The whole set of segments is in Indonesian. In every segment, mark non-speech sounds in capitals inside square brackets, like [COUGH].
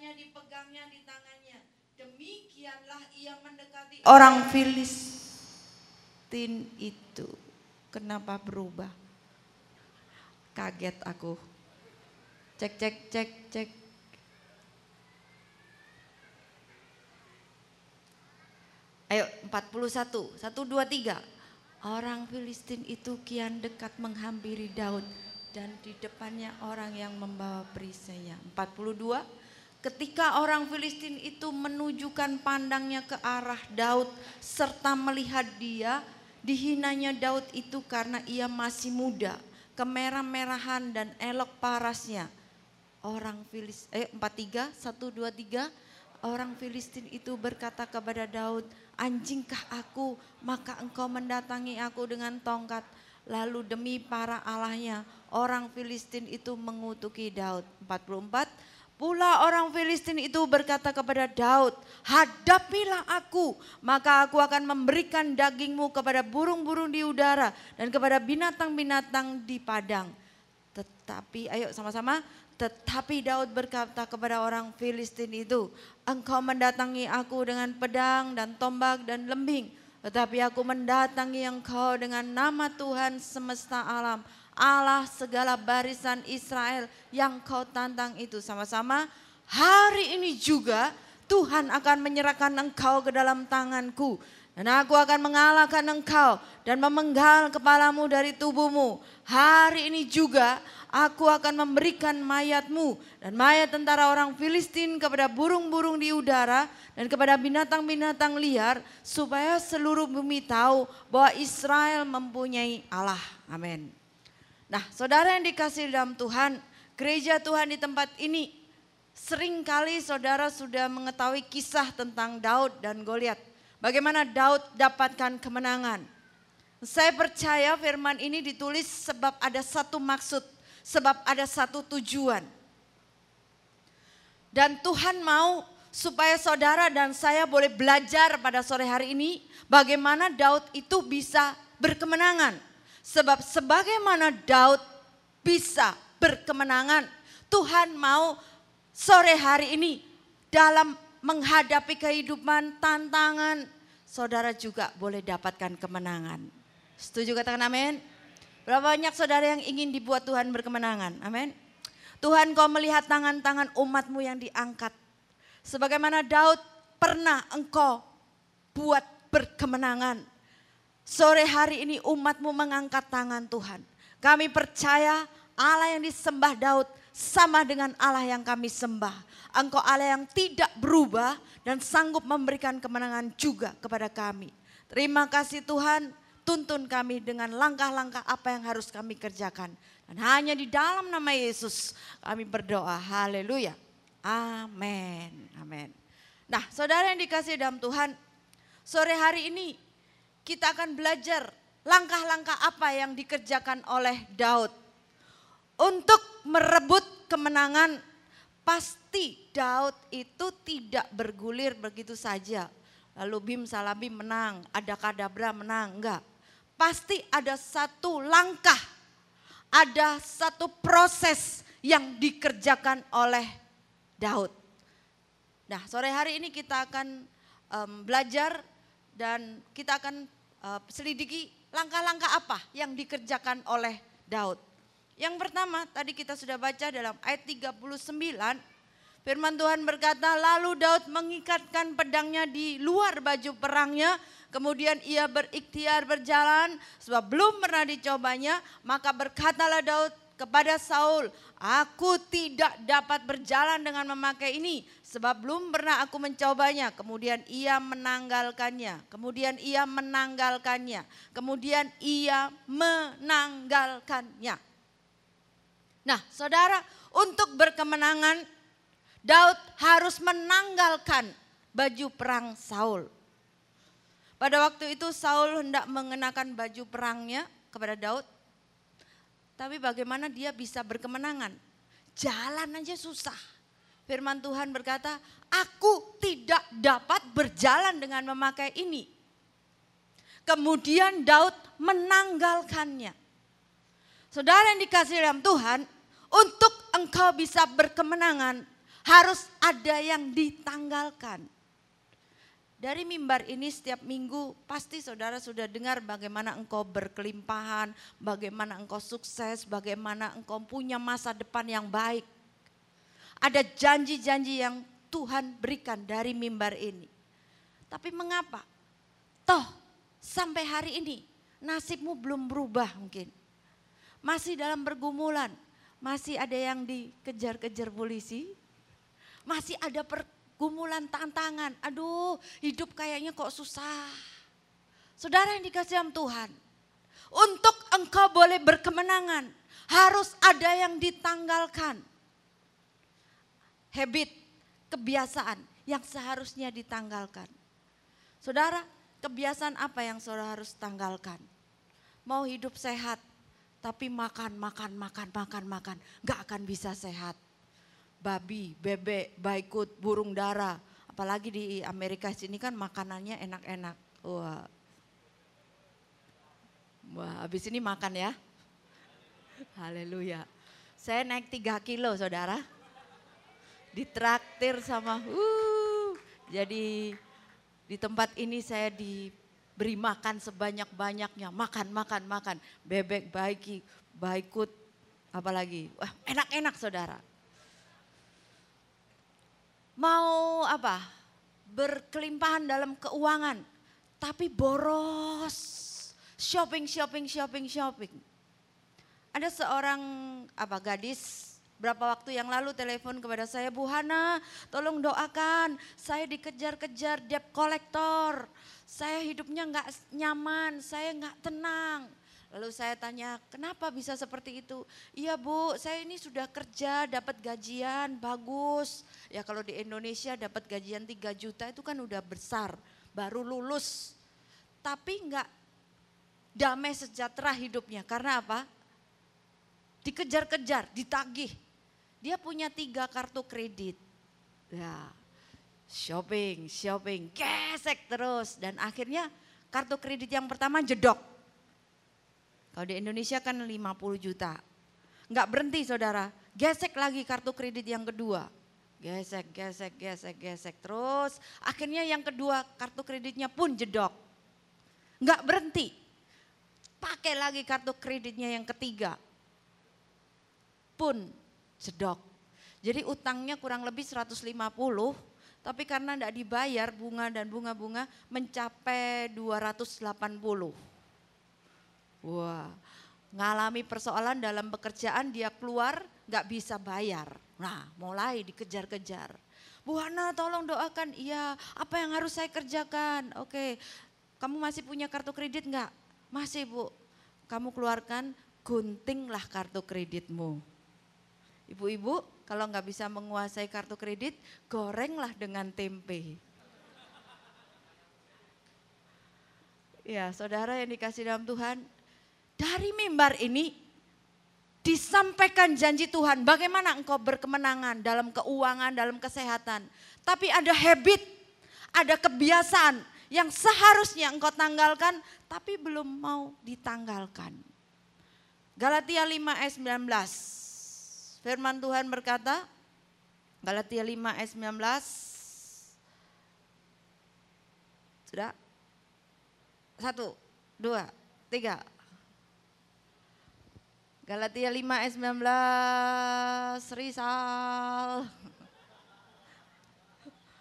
pedangnya dipegangnya di tangannya. Demikianlah ia mendekati orang Filistin itu. Kenapa berubah? Kaget aku. Cek, cek, cek, cek. Ayo 41, 1, 2, 3. Orang Filistin itu kian dekat menghampiri Daud dan di depannya orang yang membawa perisainya. 42, ketika orang Filistin itu menunjukkan pandangnya ke arah Daud serta melihat dia, dihinanya Daud itu karena ia masih muda, kemerah-merahan dan elok parasnya. Orang Filistin, eh 43, 1, 2, 3, orang Filistin itu berkata kepada Daud, anjingkah aku, maka engkau mendatangi aku dengan tongkat. Lalu demi para allahnya, orang Filistin itu mengutuki Daud. 44, Pula orang Filistin itu berkata kepada Daud, hadapilah aku, maka aku akan memberikan dagingmu kepada burung-burung di udara dan kepada binatang-binatang di padang. Tetapi, ayo sama-sama, tetapi Daud berkata kepada orang Filistin itu, engkau mendatangi aku dengan pedang dan tombak dan lembing. Tetapi aku mendatangi engkau dengan nama Tuhan semesta alam. Allah segala barisan Israel yang kau tantang itu sama-sama. Hari ini juga Tuhan akan menyerahkan engkau ke dalam tanganku. Dan aku akan mengalahkan engkau dan memenggal kepalamu dari tubuhmu. Hari ini juga aku akan memberikan mayatmu dan mayat tentara orang Filistin kepada burung-burung di udara dan kepada binatang-binatang liar supaya seluruh bumi tahu bahwa Israel mempunyai Allah. Amin. Nah, saudara yang dikasih dalam Tuhan, gereja Tuhan di tempat ini sering kali saudara sudah mengetahui kisah tentang Daud dan Goliat. Bagaimana Daud dapatkan kemenangan. Saya percaya firman ini ditulis sebab ada satu maksud sebab ada satu tujuan. Dan Tuhan mau supaya saudara dan saya boleh belajar pada sore hari ini bagaimana Daud itu bisa berkemenangan. Sebab sebagaimana Daud bisa berkemenangan, Tuhan mau sore hari ini dalam menghadapi kehidupan tantangan, saudara juga boleh dapatkan kemenangan. Setuju katakan amin? Berapa banyak saudara yang ingin dibuat Tuhan berkemenangan? Amin. Tuhan kau melihat tangan-tangan umatmu yang diangkat. Sebagaimana Daud pernah engkau buat berkemenangan. Sore hari ini umatmu mengangkat tangan Tuhan. Kami percaya Allah yang disembah Daud sama dengan Allah yang kami sembah. Engkau Allah yang tidak berubah dan sanggup memberikan kemenangan juga kepada kami. Terima kasih Tuhan tuntun kami dengan langkah-langkah apa yang harus kami kerjakan. Dan hanya di dalam nama Yesus kami berdoa. Haleluya. Amin. Amin. Nah saudara yang dikasih dalam Tuhan, sore hari ini kita akan belajar langkah-langkah apa yang dikerjakan oleh Daud. Untuk merebut kemenangan pasti Daud itu tidak bergulir begitu saja. Lalu Bim Salabim menang, ada Kadabra menang, enggak pasti ada satu langkah, ada satu proses yang dikerjakan oleh Daud. Nah, sore hari ini kita akan um, belajar dan kita akan uh, selidiki langkah-langkah apa yang dikerjakan oleh Daud. Yang pertama, tadi kita sudah baca dalam ayat 39, firman Tuhan berkata, lalu Daud mengikatkan pedangnya di luar baju perangnya Kemudian ia berikhtiar berjalan sebab belum pernah dicobanya. Maka berkatalah Daud kepada Saul, aku tidak dapat berjalan dengan memakai ini sebab belum pernah aku mencobanya. Kemudian ia menanggalkannya, kemudian ia menanggalkannya, kemudian ia menanggalkannya. Nah, saudara, untuk berkemenangan Daud harus menanggalkan baju perang Saul. Pada waktu itu Saul hendak mengenakan baju perangnya kepada Daud. Tapi bagaimana dia bisa berkemenangan? Jalan aja susah. Firman Tuhan berkata, aku tidak dapat berjalan dengan memakai ini. Kemudian Daud menanggalkannya. Saudara yang dikasih dalam Tuhan, untuk engkau bisa berkemenangan, Harus ada yang ditanggalkan. Dari mimbar ini setiap minggu pasti saudara sudah dengar bagaimana engkau berkelimpahan, bagaimana engkau sukses, bagaimana engkau punya masa depan yang baik. Ada janji-janji yang Tuhan berikan dari mimbar ini. Tapi mengapa? Toh sampai hari ini nasibmu belum berubah mungkin. Masih dalam pergumulan, masih ada yang dikejar-kejar polisi, masih ada per gumulan tantangan. Aduh, hidup kayaknya kok susah. Saudara yang dikasih Tuhan, untuk engkau boleh berkemenangan, harus ada yang ditanggalkan. Habit, kebiasaan yang seharusnya ditanggalkan. Saudara, kebiasaan apa yang saudara harus tanggalkan? Mau hidup sehat, tapi makan, makan, makan, makan, makan, gak akan bisa sehat babi, bebek, baikut, burung dara. Apalagi di Amerika sini kan makanannya enak-enak. Wah. Wah, habis ini makan ya. Haleluya. Saya naik tiga kilo saudara. Ditraktir sama, uh, jadi di tempat ini saya diberi makan sebanyak-banyaknya. Makan, makan, makan. Bebek, baiki, baikut, apalagi. Wah enak-enak saudara mau apa? Berkelimpahan dalam keuangan, tapi boros. Shopping, shopping, shopping, shopping. Ada seorang apa gadis berapa waktu yang lalu telepon kepada saya, Bu Hana, tolong doakan. Saya dikejar-kejar debt kolektor. Saya hidupnya nggak nyaman, saya nggak tenang. Lalu saya tanya, kenapa bisa seperti itu? Iya bu, saya ini sudah kerja, dapat gajian, bagus. Ya kalau di Indonesia dapat gajian 3 juta itu kan udah besar, baru lulus. Tapi enggak damai sejahtera hidupnya, karena apa? Dikejar-kejar, ditagih. Dia punya tiga kartu kredit. Ya, shopping, shopping, gesek terus. Dan akhirnya kartu kredit yang pertama jedok kalau di Indonesia kan 50 juta. Enggak berhenti saudara, gesek lagi kartu kredit yang kedua. Gesek, gesek, gesek, gesek. Terus akhirnya yang kedua kartu kreditnya pun jedok. Enggak berhenti. Pakai lagi kartu kreditnya yang ketiga. Pun jedok. Jadi utangnya kurang lebih 150 tapi karena tidak dibayar bunga dan bunga-bunga mencapai 280. Wah, ngalami persoalan dalam pekerjaan dia keluar nggak bisa bayar. Nah, mulai dikejar-kejar. Bu Hana tolong doakan, iya apa yang harus saya kerjakan? Oke, kamu masih punya kartu kredit nggak? Masih bu, kamu keluarkan guntinglah kartu kreditmu. Ibu-ibu kalau nggak bisa menguasai kartu kredit, gorenglah dengan tempe. Ya saudara yang dikasih dalam Tuhan, dari mimbar ini disampaikan janji Tuhan bagaimana engkau berkemenangan dalam keuangan, dalam kesehatan. Tapi ada habit, ada kebiasaan yang seharusnya engkau tanggalkan tapi belum mau ditanggalkan. Galatia 5 ayat 19. Firman Tuhan berkata, Galatia 5 ayat 19. Sudah? Satu, dua, tiga. Galatia 5 ayat 19, risal.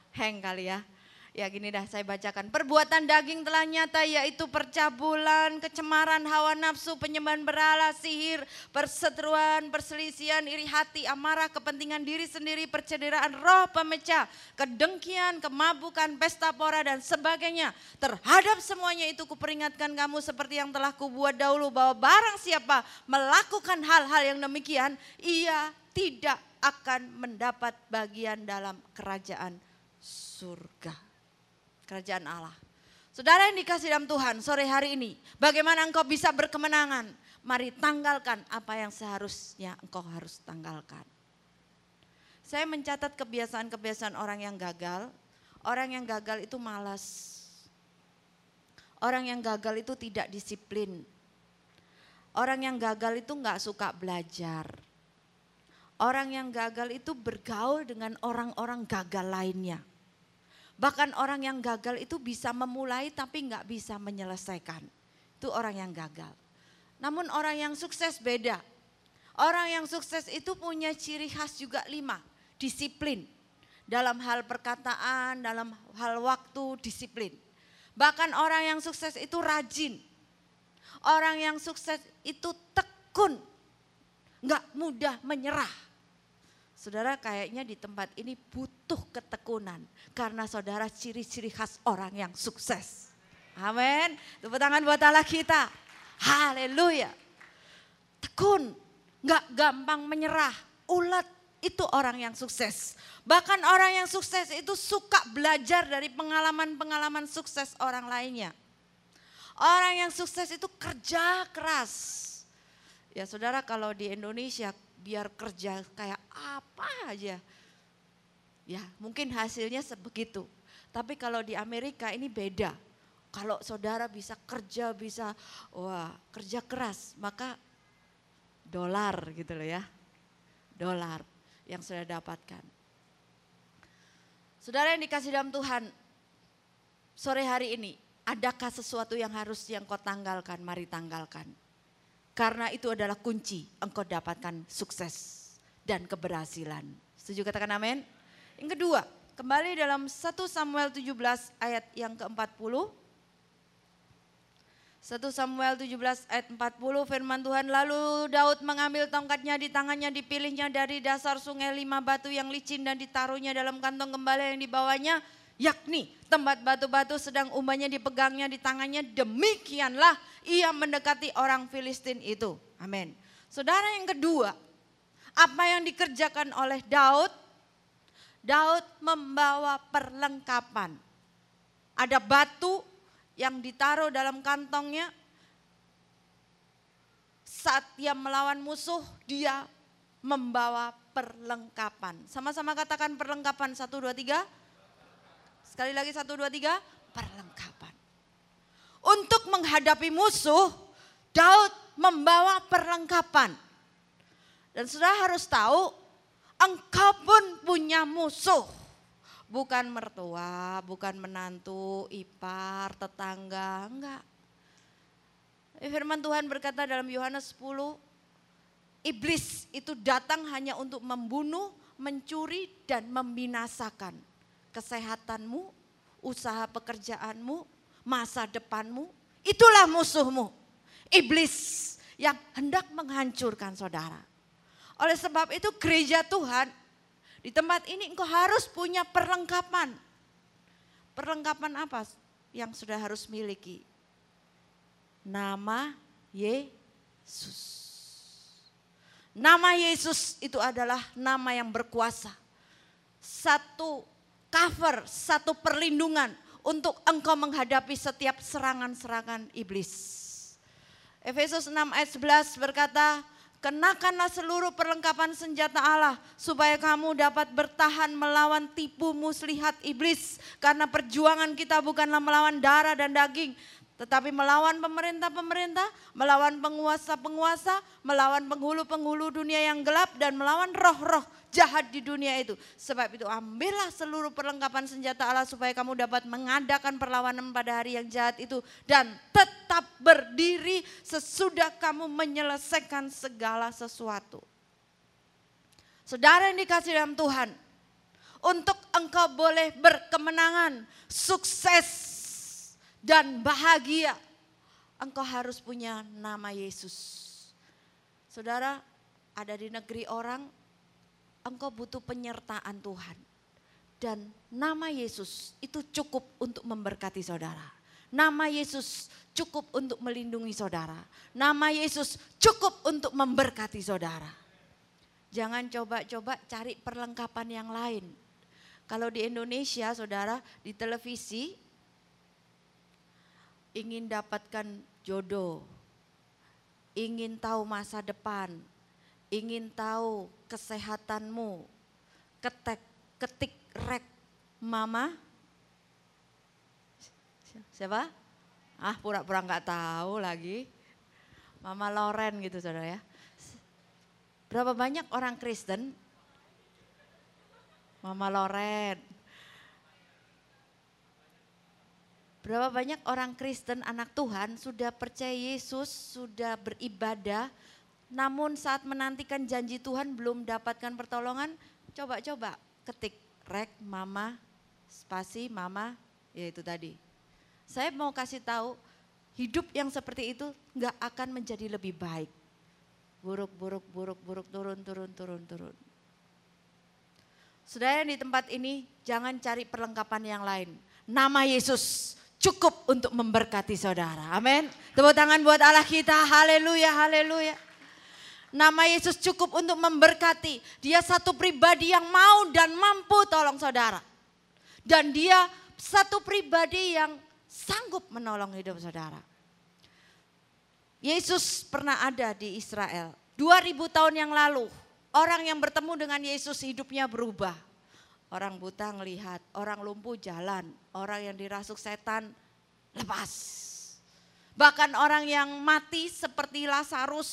Heng kali ya. Ya gini dah saya bacakan. Perbuatan daging telah nyata yaitu percabulan, kecemaran, hawa nafsu, penyembahan berhala, sihir, perseteruan, perselisihan, iri hati, amarah, kepentingan diri sendiri, percederaan, roh pemecah, kedengkian, kemabukan, pesta pora dan sebagainya. Terhadap semuanya itu kuperingatkan kamu seperti yang telah kubuat dahulu bahwa barang siapa melakukan hal-hal yang demikian, ia tidak akan mendapat bagian dalam kerajaan surga kerajaan Allah. Saudara yang dikasih dalam Tuhan sore hari ini, bagaimana engkau bisa berkemenangan? Mari tanggalkan apa yang seharusnya engkau harus tanggalkan. Saya mencatat kebiasaan-kebiasaan orang yang gagal. Orang yang gagal itu malas. Orang yang gagal itu tidak disiplin. Orang yang gagal itu nggak suka belajar. Orang yang gagal itu bergaul dengan orang-orang gagal lainnya. Bahkan orang yang gagal itu bisa memulai tapi nggak bisa menyelesaikan. Itu orang yang gagal. Namun orang yang sukses beda. Orang yang sukses itu punya ciri khas juga lima. Disiplin. Dalam hal perkataan, dalam hal waktu, disiplin. Bahkan orang yang sukses itu rajin. Orang yang sukses itu tekun. Nggak mudah menyerah Saudara kayaknya di tempat ini butuh ketekunan. Karena saudara ciri-ciri khas orang yang sukses. Amin. Tepuk tangan buat Allah kita. Haleluya. Tekun. Gak gampang menyerah. Ulet. Itu orang yang sukses. Bahkan orang yang sukses itu suka belajar dari pengalaman-pengalaman sukses orang lainnya. Orang yang sukses itu kerja keras. Ya saudara kalau di Indonesia biar kerja kayak apa aja. Ya mungkin hasilnya sebegitu. Tapi kalau di Amerika ini beda. Kalau saudara bisa kerja, bisa wah kerja keras, maka dolar gitu loh ya. Dolar yang sudah dapatkan. Saudara yang dikasih dalam Tuhan, sore hari ini, adakah sesuatu yang harus yang kau tanggalkan? Mari tanggalkan. Karena itu adalah kunci engkau dapatkan sukses dan keberhasilan. Setuju katakan amin? Yang kedua, kembali dalam 1 Samuel 17 ayat yang ke-40. 1 Samuel 17 ayat 40 firman Tuhan lalu Daud mengambil tongkatnya di tangannya dipilihnya dari dasar sungai lima batu yang licin dan ditaruhnya dalam kantong gembala yang dibawanya yakni tempat batu-batu sedang umpanya dipegangnya di tangannya, demikianlah ia mendekati orang Filistin itu. Amin. Saudara yang kedua, apa yang dikerjakan oleh Daud? Daud membawa perlengkapan. Ada batu yang ditaruh dalam kantongnya. Saat dia melawan musuh, dia membawa perlengkapan. Sama-sama katakan perlengkapan. Satu, dua, tiga Sekali lagi satu, dua, tiga, perlengkapan. Untuk menghadapi musuh, Daud membawa perlengkapan. Dan sudah harus tahu, engkau pun punya musuh. Bukan mertua, bukan menantu, ipar, tetangga, enggak. Firman Tuhan berkata dalam Yohanes 10, iblis itu datang hanya untuk membunuh, mencuri, dan membinasakan kesehatanmu, usaha pekerjaanmu, masa depanmu, itulah musuhmu. Iblis yang hendak menghancurkan saudara. Oleh sebab itu gereja Tuhan di tempat ini engkau harus punya perlengkapan. Perlengkapan apa yang sudah harus miliki? Nama Yesus. Nama Yesus itu adalah nama yang berkuasa. Satu cover, satu perlindungan untuk engkau menghadapi setiap serangan-serangan iblis. Efesus 6 ayat 11 berkata, Kenakanlah seluruh perlengkapan senjata Allah supaya kamu dapat bertahan melawan tipu muslihat iblis. Karena perjuangan kita bukanlah melawan darah dan daging, tetapi melawan pemerintah-pemerintah, melawan penguasa-penguasa, melawan penghulu-penghulu dunia yang gelap dan melawan roh-roh jahat di dunia itu. Sebab itu ambillah seluruh perlengkapan senjata Allah supaya kamu dapat mengadakan perlawanan pada hari yang jahat itu dan tetap berdiri sesudah kamu menyelesaikan segala sesuatu. Saudara yang dikasih dalam Tuhan, untuk engkau boleh berkemenangan, sukses dan bahagia, engkau harus punya nama Yesus. Saudara, ada di negeri orang, engkau butuh penyertaan Tuhan. Dan nama Yesus itu cukup untuk memberkati saudara. Nama Yesus cukup untuk melindungi saudara. Nama Yesus cukup untuk memberkati saudara. Jangan coba-coba cari perlengkapan yang lain. Kalau di Indonesia, saudara, di televisi ingin dapatkan jodoh, ingin tahu masa depan, ingin tahu kesehatanmu, ketek, ketik rek mama. Siapa? Ah pura-pura nggak tahu lagi. Mama Loren gitu saudara ya. Berapa banyak orang Kristen? Mama Loren. Berapa banyak orang Kristen anak Tuhan sudah percaya Yesus, sudah beribadah, namun saat menantikan janji Tuhan belum dapatkan pertolongan, coba-coba ketik rek mama spasi mama ya itu tadi. Saya mau kasih tahu hidup yang seperti itu nggak akan menjadi lebih baik. Buruk, buruk, buruk, buruk, turun, turun, turun, turun. Saudara di tempat ini jangan cari perlengkapan yang lain. Nama Yesus cukup untuk memberkati saudara. Amin. Tepuk tangan buat Allah kita. Haleluya, haleluya. Nama Yesus cukup untuk memberkati. Dia satu pribadi yang mau dan mampu tolong saudara. Dan dia satu pribadi yang sanggup menolong hidup saudara. Yesus pernah ada di Israel. 2000 tahun yang lalu. Orang yang bertemu dengan Yesus hidupnya berubah. Orang buta ngelihat, orang lumpuh jalan, orang yang dirasuk setan lepas. Bahkan orang yang mati seperti Lazarus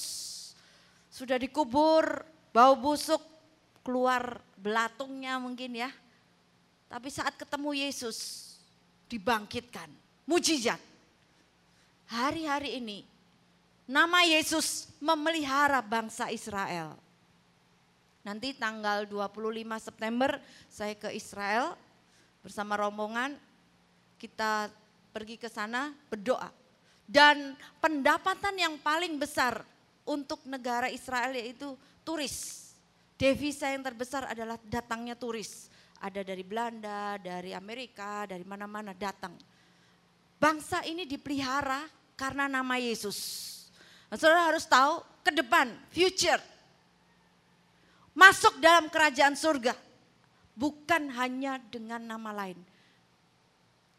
sudah dikubur, bau busuk, keluar belatungnya mungkin ya. Tapi saat ketemu Yesus, dibangkitkan. Mujizat. Hari-hari ini, nama Yesus memelihara bangsa Israel. Nanti tanggal 25 September saya ke Israel bersama rombongan. Kita pergi ke sana berdoa. Dan pendapatan yang paling besar untuk negara Israel yaitu turis. Devisa yang terbesar adalah datangnya turis. Ada dari Belanda, dari Amerika, dari mana-mana datang. Bangsa ini dipelihara karena nama Yesus. Saudara harus tahu ke depan, future. Masuk dalam kerajaan surga. Bukan hanya dengan nama lain.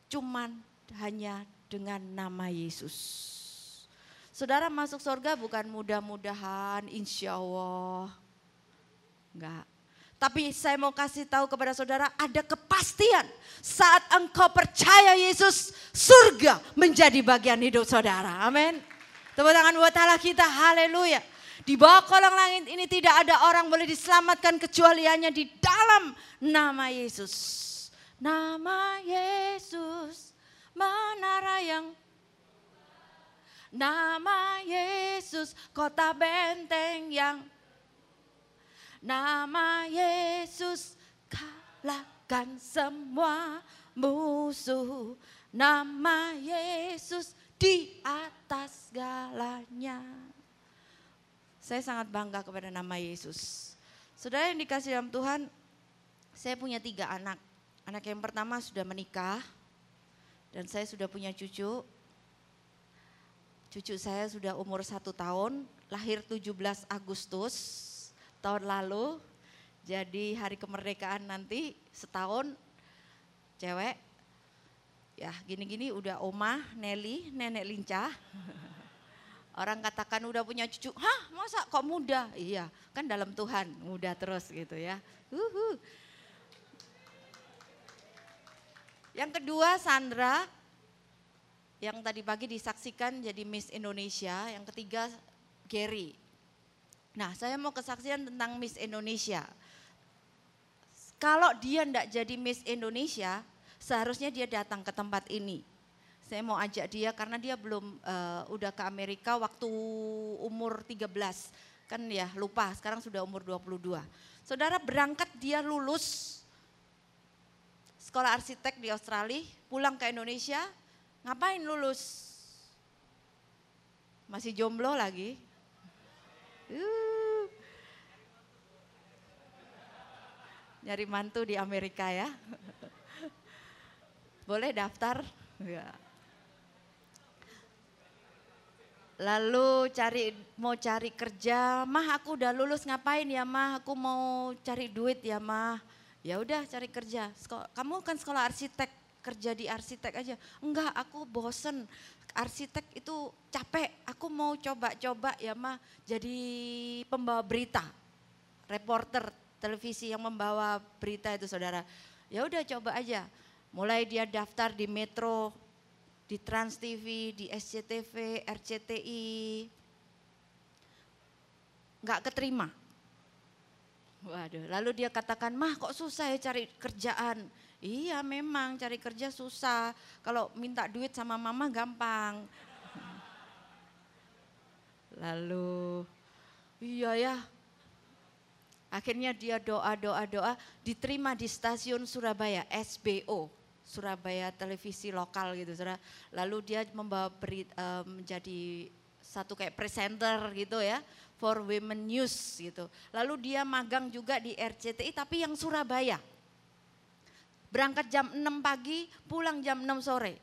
Cuman hanya dengan nama Yesus. Saudara masuk surga bukan mudah-mudahan, insya Allah. Enggak. Tapi saya mau kasih tahu kepada saudara ada kepastian saat engkau percaya Yesus surga menjadi bagian hidup saudara. Amin. Tepuk tangan buat Allah kita. Haleluya. Di bawah kolong langit ini tidak ada orang boleh diselamatkan kecuali hanya di dalam nama Yesus. Nama Yesus menara yang Nama Yesus kota benteng yang? Nama Yesus kalahkan semua musuh. Nama Yesus di atas galanya Saya sangat bangga kepada nama Yesus Saudara yang dikasih dalam Tuhan Saya punya tiga anak Anak yang pertama sudah menikah dan saya sudah punya cucu Cucu saya sudah umur satu tahun, lahir 17 Agustus tahun lalu. Jadi hari kemerdekaan nanti setahun cewek. Ya gini-gini udah oma Nelly, nenek lincah. [LAUGHS] Orang katakan udah punya cucu, hah masa kok muda? Iya kan dalam Tuhan muda terus gitu ya. Uhuh. Yang kedua Sandra, yang tadi pagi disaksikan jadi Miss Indonesia, yang ketiga Gary. Nah saya mau kesaksian tentang Miss Indonesia. Kalau dia tidak jadi Miss Indonesia, seharusnya dia datang ke tempat ini. Saya mau ajak dia karena dia belum uh, udah ke Amerika waktu umur 13. Kan ya lupa, sekarang sudah umur 22. Saudara berangkat dia lulus sekolah arsitek di Australia, pulang ke Indonesia, Ngapain lulus? Masih jomblo lagi? Uh. Nyari mantu di Amerika ya. [LAUGHS] Boleh daftar? Ya. Lalu cari mau cari kerja, mah aku udah lulus ngapain ya mah? Aku mau cari duit ya mah. Ya udah cari kerja. kamu kan sekolah arsitek, kerja di arsitek aja. Enggak, aku bosen. Arsitek itu capek. Aku mau coba-coba ya mah jadi pembawa berita. Reporter televisi yang membawa berita itu saudara. Ya udah coba aja. Mulai dia daftar di Metro, di Trans TV, di SCTV, RCTI. Enggak keterima. Waduh, lalu dia katakan, mah kok susah ya cari kerjaan. Iya memang cari kerja susah. Kalau minta duit sama mama gampang. Lalu, iya ya. Akhirnya dia doa, doa, doa, diterima di stasiun Surabaya, SBO. Surabaya televisi lokal gitu, saudara. Lalu dia membawa beri, uh, menjadi satu kayak presenter gitu ya for Women News gitu. Lalu dia magang juga di RCTI tapi yang Surabaya. Berangkat jam 6 pagi, pulang jam 6 sore.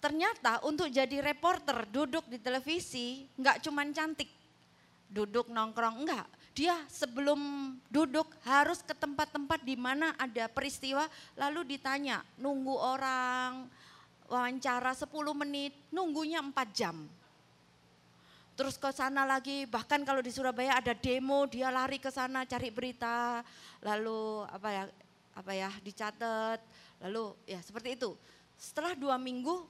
Ternyata untuk jadi reporter duduk di televisi nggak cuman cantik. Duduk nongkrong enggak. Dia sebelum duduk harus ke tempat-tempat di mana ada peristiwa lalu ditanya, nunggu orang wawancara 10 menit, nunggunya 4 jam. Terus ke sana lagi bahkan kalau di Surabaya ada demo dia lari ke sana cari berita lalu apa ya apa ya dicatat lalu ya seperti itu. Setelah dua minggu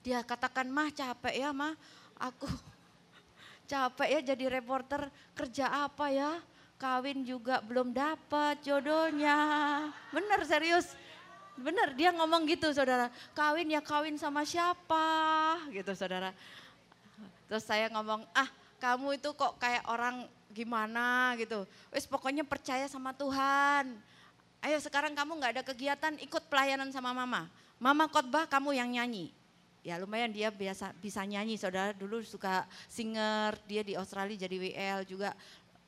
dia katakan mah capek ya mah. Aku capek ya jadi reporter kerja apa ya kawin juga belum dapat jodohnya bener serius bener dia ngomong gitu saudara kawin ya kawin sama siapa gitu saudara Terus saya ngomong, ah kamu itu kok kayak orang gimana gitu. Wis pokoknya percaya sama Tuhan. Ayo sekarang kamu nggak ada kegiatan, ikut pelayanan sama mama. Mama khotbah, kamu yang nyanyi. Ya lumayan dia biasa bisa nyanyi, saudara dulu suka singer, dia di Australia jadi WL juga.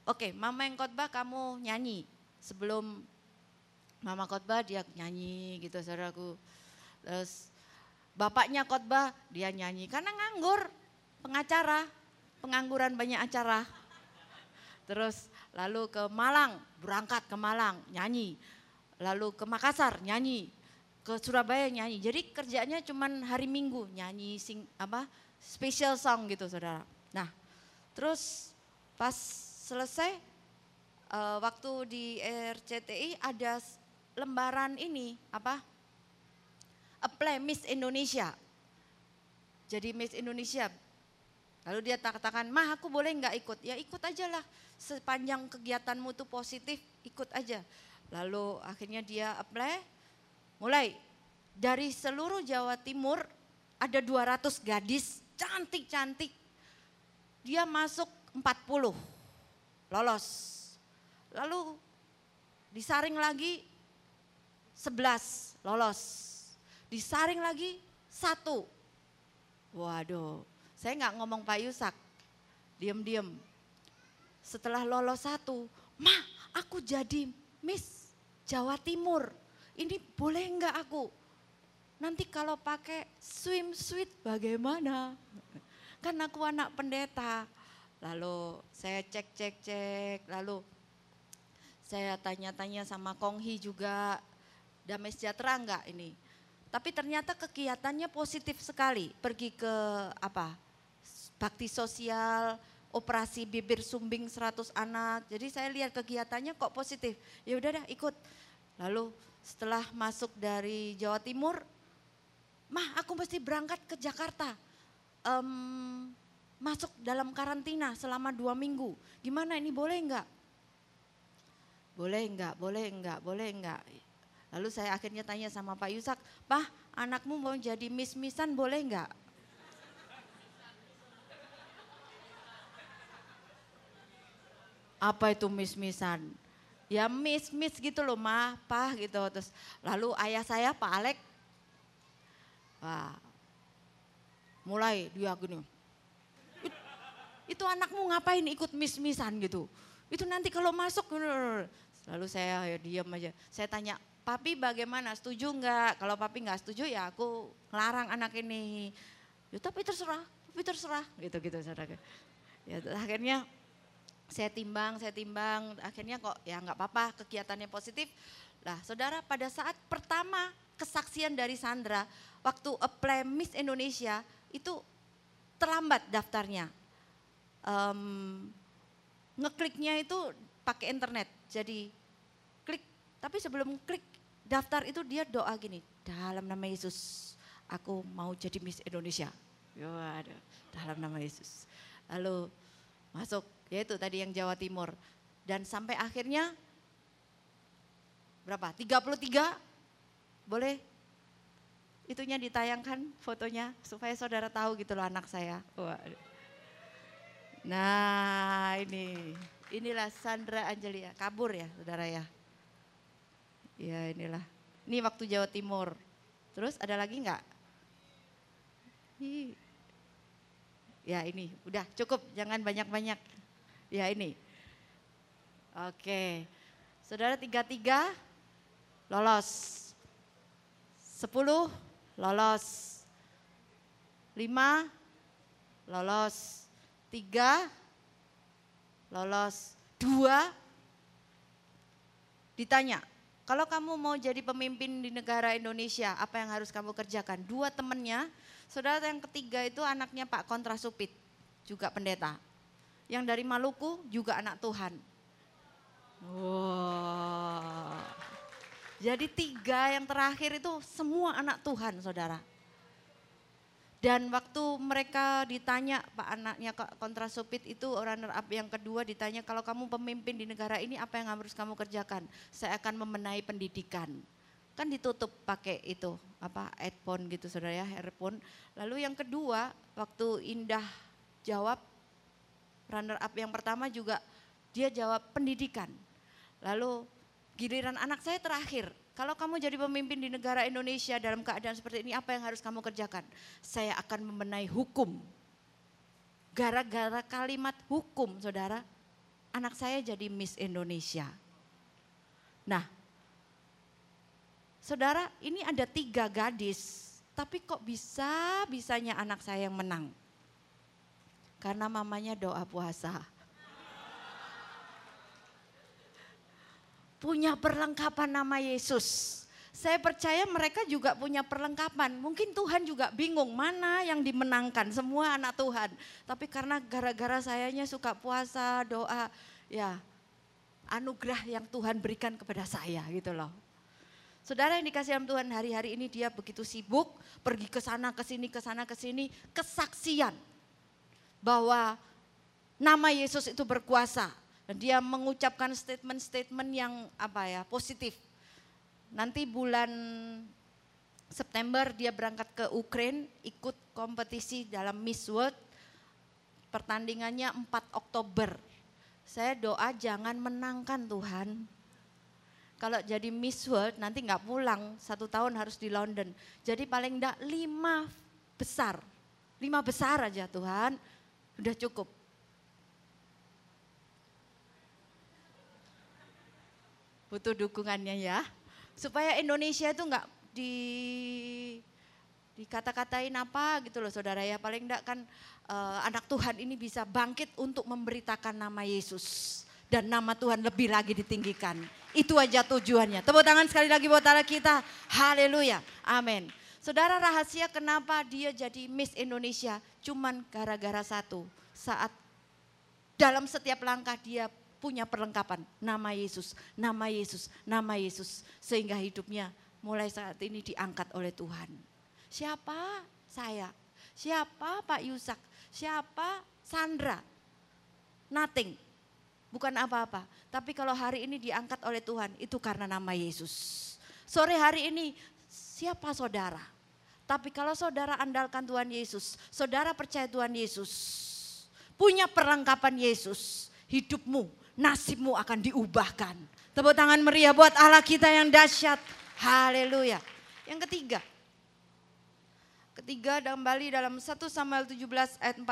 Oke, mama yang khotbah, kamu nyanyi. Sebelum mama khotbah dia nyanyi gitu saudaraku. Terus bapaknya khotbah dia nyanyi karena nganggur pengacara, pengangguran banyak acara. Terus lalu ke Malang, berangkat ke Malang, nyanyi. Lalu ke Makassar, nyanyi. Ke Surabaya nyanyi. Jadi kerjanya cuman hari Minggu nyanyi sing apa? special song gitu, Saudara. Nah, terus pas selesai uh, waktu di RCTI ada lembaran ini apa? Apply Miss Indonesia. Jadi Miss Indonesia Lalu dia katakan, mah aku boleh nggak ikut? Ya ikut aja lah, sepanjang kegiatanmu itu positif, ikut aja. Lalu akhirnya dia apply, mulai dari seluruh Jawa Timur ada 200 gadis cantik-cantik. Dia masuk 40, lolos. Lalu disaring lagi 11, lolos. Disaring lagi satu. Waduh, saya nggak ngomong Pak Yusak, diem-diem. Setelah lolos satu, ma aku jadi Miss Jawa Timur. Ini boleh nggak aku? Nanti kalau pakai swimsuit bagaimana? Kan aku anak pendeta. Lalu saya cek cek cek, lalu saya tanya-tanya sama Konghi juga, damai sejahtera enggak ini? Tapi ternyata kegiatannya positif sekali, pergi ke apa? bakti sosial, operasi bibir sumbing 100 anak. Jadi saya lihat kegiatannya kok positif. Ya udah dah ikut. Lalu setelah masuk dari Jawa Timur, mah aku mesti berangkat ke Jakarta. Um, masuk dalam karantina selama dua minggu. Gimana ini boleh enggak? Boleh enggak, boleh enggak, boleh enggak. Lalu saya akhirnya tanya sama Pak Yusak, Pak anakmu mau jadi mis-misan boleh enggak? apa itu mis-misan? Ya mis-mis gitu loh mah, pah gitu. Terus lalu ayah saya Pak Alek, wah, mulai dia gini, itu anakmu ngapain ikut mis-misan gitu? Itu nanti kalau masuk, lalu saya ya diam aja. Saya tanya, papi bagaimana, setuju enggak? Kalau papi enggak setuju ya aku ngelarang anak ini. Ya tapi terserah, tapi terserah, gitu-gitu. Ya akhirnya saya timbang, saya timbang, akhirnya kok ya nggak apa-apa kegiatannya positif. Lah saudara pada saat pertama kesaksian dari Sandra waktu apply Miss Indonesia itu terlambat daftarnya. Um, ngekliknya itu pakai internet, jadi klik, tapi sebelum klik daftar itu dia doa gini, dalam nama Yesus aku mau jadi Miss Indonesia. Waduh, dalam nama Yesus. Lalu masuk yaitu tadi yang Jawa Timur. Dan sampai akhirnya berapa? 33 boleh itunya ditayangkan fotonya supaya saudara tahu gitu loh anak saya. Nah ini, inilah Sandra Angelia, kabur ya saudara ya. Ya inilah, ini waktu Jawa Timur. Terus ada lagi enggak? Ya ini, udah cukup, jangan banyak-banyak. Ya ini. Oke, saudara tiga-tiga lolos. Sepuluh lolos. Lima lolos. Tiga lolos. Dua ditanya, kalau kamu mau jadi pemimpin di negara Indonesia, apa yang harus kamu kerjakan? Dua temennya, saudara yang ketiga itu anaknya Pak Kontrasupit, juga pendeta. Yang dari Maluku juga anak Tuhan. Wow. Jadi tiga yang terakhir itu semua anak Tuhan saudara. Dan waktu mereka ditanya, Pak anaknya kontrasopit itu runner up yang kedua ditanya, kalau kamu pemimpin di negara ini apa yang harus kamu kerjakan? Saya akan memenahi pendidikan. Kan ditutup pakai itu, apa headphone gitu saudara ya, earphone. Lalu yang kedua, waktu Indah jawab, runner up yang pertama juga dia jawab pendidikan. Lalu Giliran anak saya terakhir, kalau kamu jadi pemimpin di negara Indonesia dalam keadaan seperti ini, apa yang harus kamu kerjakan? Saya akan membenahi hukum. Gara-gara kalimat hukum, saudara, anak saya jadi Miss Indonesia. Nah, saudara, ini ada tiga gadis, tapi kok bisa bisanya anak saya yang menang? Karena mamanya doa puasa. punya perlengkapan nama Yesus. Saya percaya mereka juga punya perlengkapan. Mungkin Tuhan juga bingung mana yang dimenangkan. Semua anak Tuhan. Tapi karena gara-gara sayanya suka puasa, doa, ya anugerah yang Tuhan berikan kepada saya gitu loh. Saudara yang dikasih Tuhan hari-hari ini dia begitu sibuk, pergi ke sana ke sini ke sana ke sini, kesaksian bahwa nama Yesus itu berkuasa dan dia mengucapkan statement-statement yang apa ya, positif. Nanti bulan September dia berangkat ke Ukraina ikut kompetisi dalam Miss World. Pertandingannya 4 Oktober. Saya doa jangan menangkan Tuhan. Kalau jadi Miss World nanti nggak pulang, satu tahun harus di London. Jadi paling enggak lima besar. Lima besar aja Tuhan, udah cukup butuh dukungannya ya. Supaya Indonesia itu enggak di dikata-katain apa gitu loh saudara ya. Paling enggak kan uh, anak Tuhan ini bisa bangkit untuk memberitakan nama Yesus. Dan nama Tuhan lebih lagi ditinggikan. Itu aja tujuannya. Tepuk tangan sekali lagi buat Allah kita. Haleluya. Amin. Saudara rahasia kenapa dia jadi Miss Indonesia cuman gara-gara satu. Saat dalam setiap langkah dia punya perlengkapan. Nama Yesus, nama Yesus, nama Yesus. Sehingga hidupnya mulai saat ini diangkat oleh Tuhan. Siapa? Saya. Siapa Pak Yusak? Siapa Sandra? Nothing. Bukan apa-apa. Tapi kalau hari ini diangkat oleh Tuhan, itu karena nama Yesus. Sore hari ini, siapa saudara? Tapi kalau saudara andalkan Tuhan Yesus, saudara percaya Tuhan Yesus, punya perlengkapan Yesus, hidupmu nasibmu akan diubahkan. Tepuk tangan meriah buat Allah kita yang dahsyat. Haleluya. Yang ketiga. Ketiga kembali dalam 1 Samuel 17 ayat 45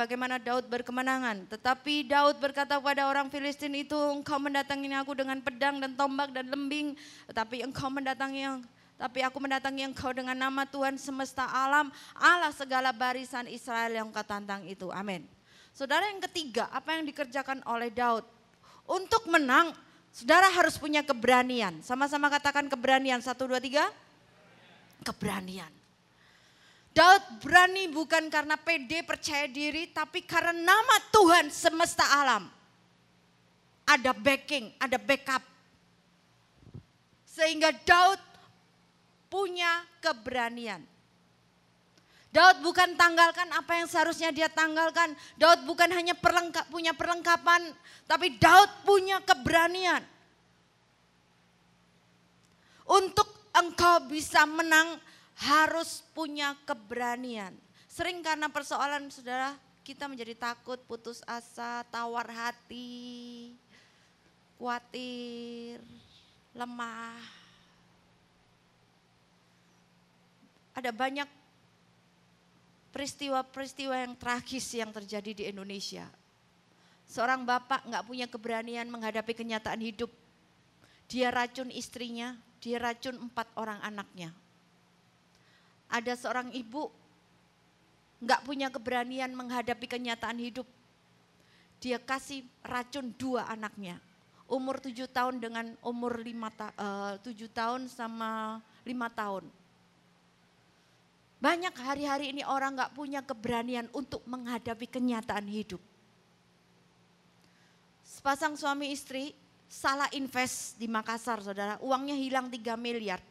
bagaimana Daud berkemenangan. Tetapi Daud berkata kepada orang Filistin itu engkau mendatangi aku dengan pedang dan tombak dan lembing. Tetapi engkau mendatangi tapi aku mendatangi engkau dengan nama Tuhan semesta alam, Allah segala barisan Israel yang kau tantang itu. Amin. Saudara yang ketiga, apa yang dikerjakan oleh Daud? Untuk menang, saudara harus punya keberanian. Sama-sama katakan keberanian. Satu, dua, tiga. Keberanian. Daud berani bukan karena pede percaya diri, tapi karena nama Tuhan semesta alam. Ada backing, ada backup. Sehingga Daud punya keberanian. Daud bukan tanggalkan apa yang seharusnya dia tanggalkan. Daud bukan hanya perlengkap, punya perlengkapan, tapi Daud punya keberanian. Untuk engkau bisa menang harus punya keberanian. Sering karena persoalan saudara kita menjadi takut, putus asa, tawar hati, khawatir, lemah. Ada banyak peristiwa-peristiwa yang tragis yang terjadi di Indonesia. Seorang bapak nggak punya keberanian menghadapi kenyataan hidup. Dia racun istrinya, dia racun empat orang anaknya. Ada seorang ibu nggak punya keberanian menghadapi kenyataan hidup. Dia kasih racun dua anaknya. Umur tujuh tahun dengan umur lima ta uh, tujuh tahun sama lima tahun. Banyak hari-hari ini orang nggak punya keberanian untuk menghadapi kenyataan hidup. Sepasang suami istri salah invest di Makassar saudara, uangnya hilang 3 miliar.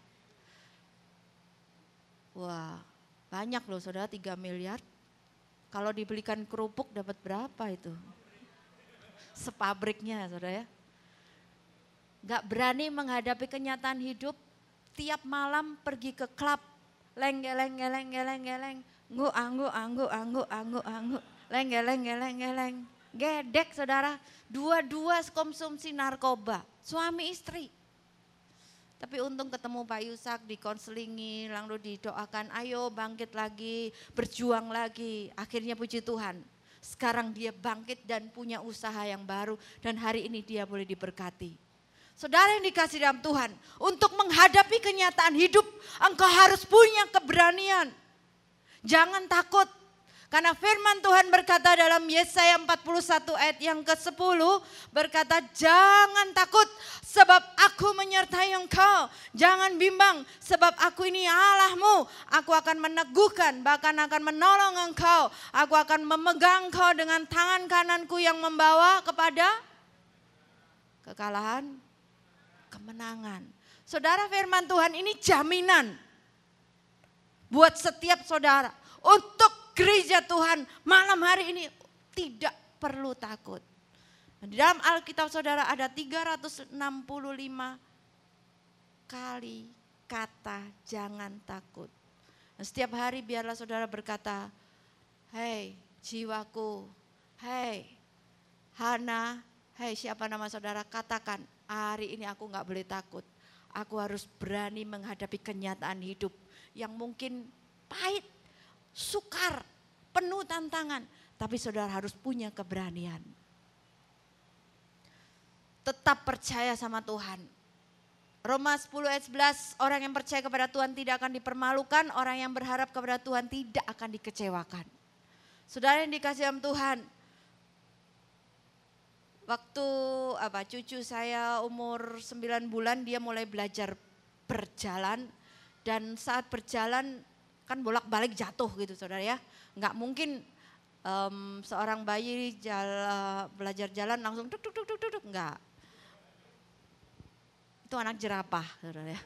Wah banyak loh saudara 3 miliar. Kalau dibelikan kerupuk dapat berapa itu? Sepabriknya saudara ya. Gak berani menghadapi kenyataan hidup, tiap malam pergi ke klub leng geleng geleng geleng geleng ngu anggu anggu anggu anggu anggu leng geleng geleng geleng gedek saudara. Dua-dua konsumsi narkoba. Suami istri. Tapi untung ketemu Pak Yusak dikonselingi lalu didoakan ayo bangkit lagi berjuang lagi. Akhirnya puji Tuhan. Sekarang dia bangkit dan punya usaha yang baru dan hari ini dia boleh diberkati Saudara yang dikasih dalam Tuhan, untuk menghadapi kenyataan hidup, engkau harus punya keberanian. Jangan takut, karena firman Tuhan berkata dalam Yesaya 41 ayat yang ke-10 berkata jangan takut sebab aku menyertai engkau. Jangan bimbang sebab aku ini Allahmu. Aku akan meneguhkan bahkan akan menolong engkau. Aku akan memegang engkau dengan tangan kananku yang membawa kepada kekalahan kemenangan. Saudara firman Tuhan ini jaminan buat setiap saudara. Untuk gereja Tuhan malam hari ini tidak perlu takut. Di dalam Alkitab saudara ada 365 kali kata jangan takut. Setiap hari biarlah saudara berkata, Hei jiwaku, hei Hana, hei siapa nama saudara katakan hari ini aku nggak boleh takut. Aku harus berani menghadapi kenyataan hidup yang mungkin pahit, sukar, penuh tantangan. Tapi saudara harus punya keberanian. Tetap percaya sama Tuhan. Roma 10 ayat 11, orang yang percaya kepada Tuhan tidak akan dipermalukan, orang yang berharap kepada Tuhan tidak akan dikecewakan. Saudara yang dikasih dalam Tuhan, Waktu apa cucu saya umur 9 bulan dia mulai belajar berjalan dan saat berjalan kan bolak-balik jatuh gitu saudara ya. Nggak mungkin um, seorang bayi jala, belajar jalan langsung tuk tuk tuk tuk tuk enggak. Itu anak jerapah saudara ya.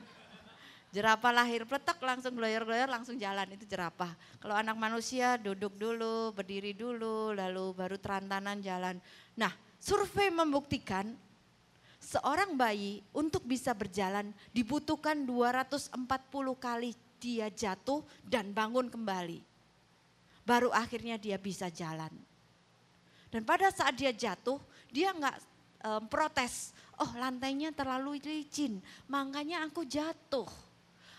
Jerapah lahir pletek langsung gloyor-gloyor langsung jalan itu jerapah. Kalau anak manusia duduk dulu, berdiri dulu, lalu baru terantanan jalan. Nah Survei membuktikan seorang bayi untuk bisa berjalan dibutuhkan 240 kali dia jatuh dan bangun kembali. Baru akhirnya dia bisa jalan. Dan pada saat dia jatuh, dia nggak um, protes. Oh lantainya terlalu licin, makanya aku jatuh.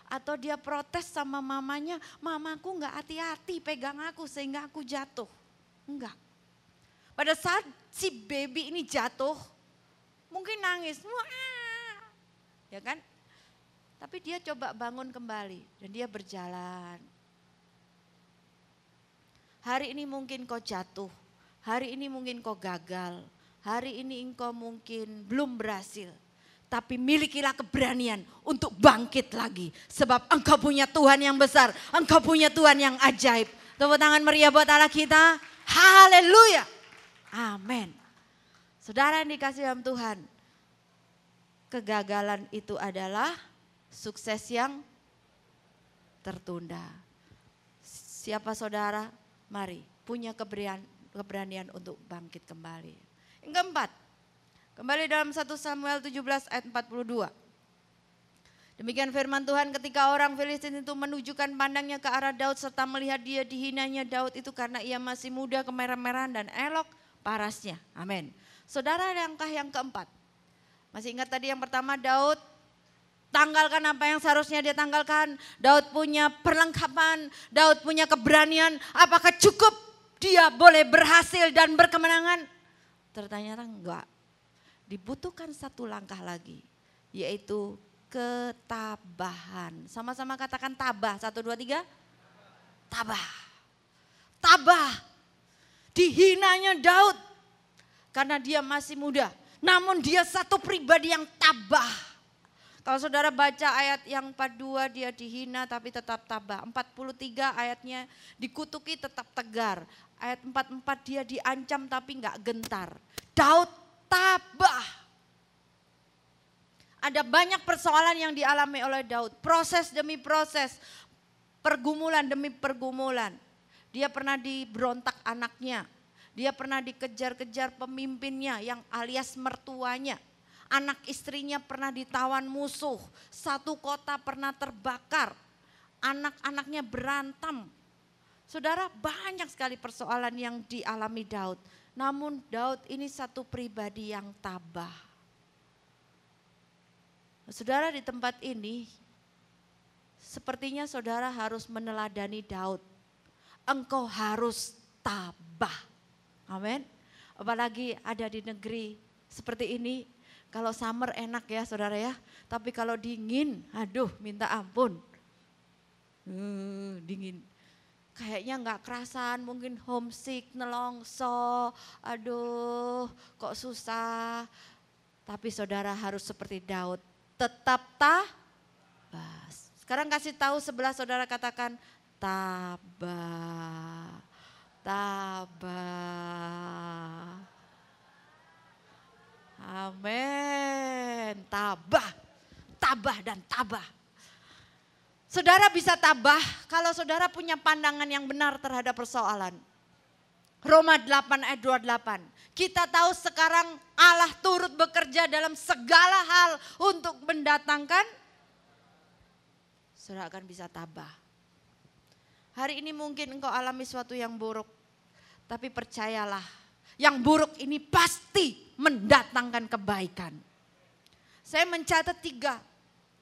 Atau dia protes sama mamanya, mamaku nggak hati-hati pegang aku sehingga aku jatuh. Enggak. Pada saat si baby ini jatuh, mungkin nangis, Wah! ya kan? Tapi dia coba bangun kembali dan dia berjalan. Hari ini mungkin kau jatuh, hari ini mungkin kau gagal, hari ini engkau mungkin belum berhasil. Tapi milikilah keberanian untuk bangkit lagi. Sebab engkau punya Tuhan yang besar, engkau punya Tuhan yang ajaib. Tepuk tangan meriah buat Allah kita. Haleluya. Amin. Saudara yang dikasih dalam Tuhan, kegagalan itu adalah sukses yang tertunda. Siapa saudara? Mari punya keberanian, keberanian untuk bangkit kembali. Yang keempat, kembali dalam 1 Samuel 17 ayat 42. Demikian firman Tuhan ketika orang Filistin itu menunjukkan pandangnya ke arah Daud serta melihat dia dihinanya Daud itu karena ia masih muda kemerah-merahan dan elok parasnya. Amin. Saudara langkah yang keempat. Masih ingat tadi yang pertama Daud tanggalkan apa yang seharusnya dia tanggalkan. Daud punya perlengkapan, Daud punya keberanian. Apakah cukup dia boleh berhasil dan berkemenangan? Ternyata enggak. Dibutuhkan satu langkah lagi, yaitu ketabahan. Sama-sama katakan tabah. Satu, dua, tiga. Tabah. Tabah. Dihinanya Daud karena dia masih muda. Namun dia satu pribadi yang tabah kalau saudara baca ayat yang 42 dia dihina tapi tetap tabah. 43 ayatnya dikutuki tetap tegar. Ayat 44 dia diancam tapi enggak gentar. Daud tabah. Ada banyak persoalan yang dialami oleh Daud. Proses demi proses. Pergumulan demi pergumulan. Dia pernah diberontak anaknya. Dia pernah dikejar-kejar pemimpinnya yang alias mertuanya anak istrinya pernah ditawan musuh, satu kota pernah terbakar, anak-anaknya berantem. Saudara, banyak sekali persoalan yang dialami Daud. Namun Daud ini satu pribadi yang tabah. Saudara di tempat ini, sepertinya saudara harus meneladani Daud. Engkau harus tabah. Amin. Apalagi ada di negeri seperti ini, kalau summer enak ya saudara ya, tapi kalau dingin, aduh minta ampun. Uh, dingin. Kayaknya nggak kerasan, mungkin homesick, nelongso, aduh kok susah. Tapi saudara harus seperti Daud, tetap tabah. Sekarang kasih tahu sebelah saudara katakan tabah, tabah. Amin. Tabah, tabah dan tabah. Saudara bisa tabah kalau saudara punya pandangan yang benar terhadap persoalan. Roma 8 ayat 28. Kita tahu sekarang Allah turut bekerja dalam segala hal untuk mendatangkan saudara akan bisa tabah. Hari ini mungkin engkau alami sesuatu yang buruk, tapi percayalah yang buruk ini pasti mendatangkan kebaikan. Saya mencatat tiga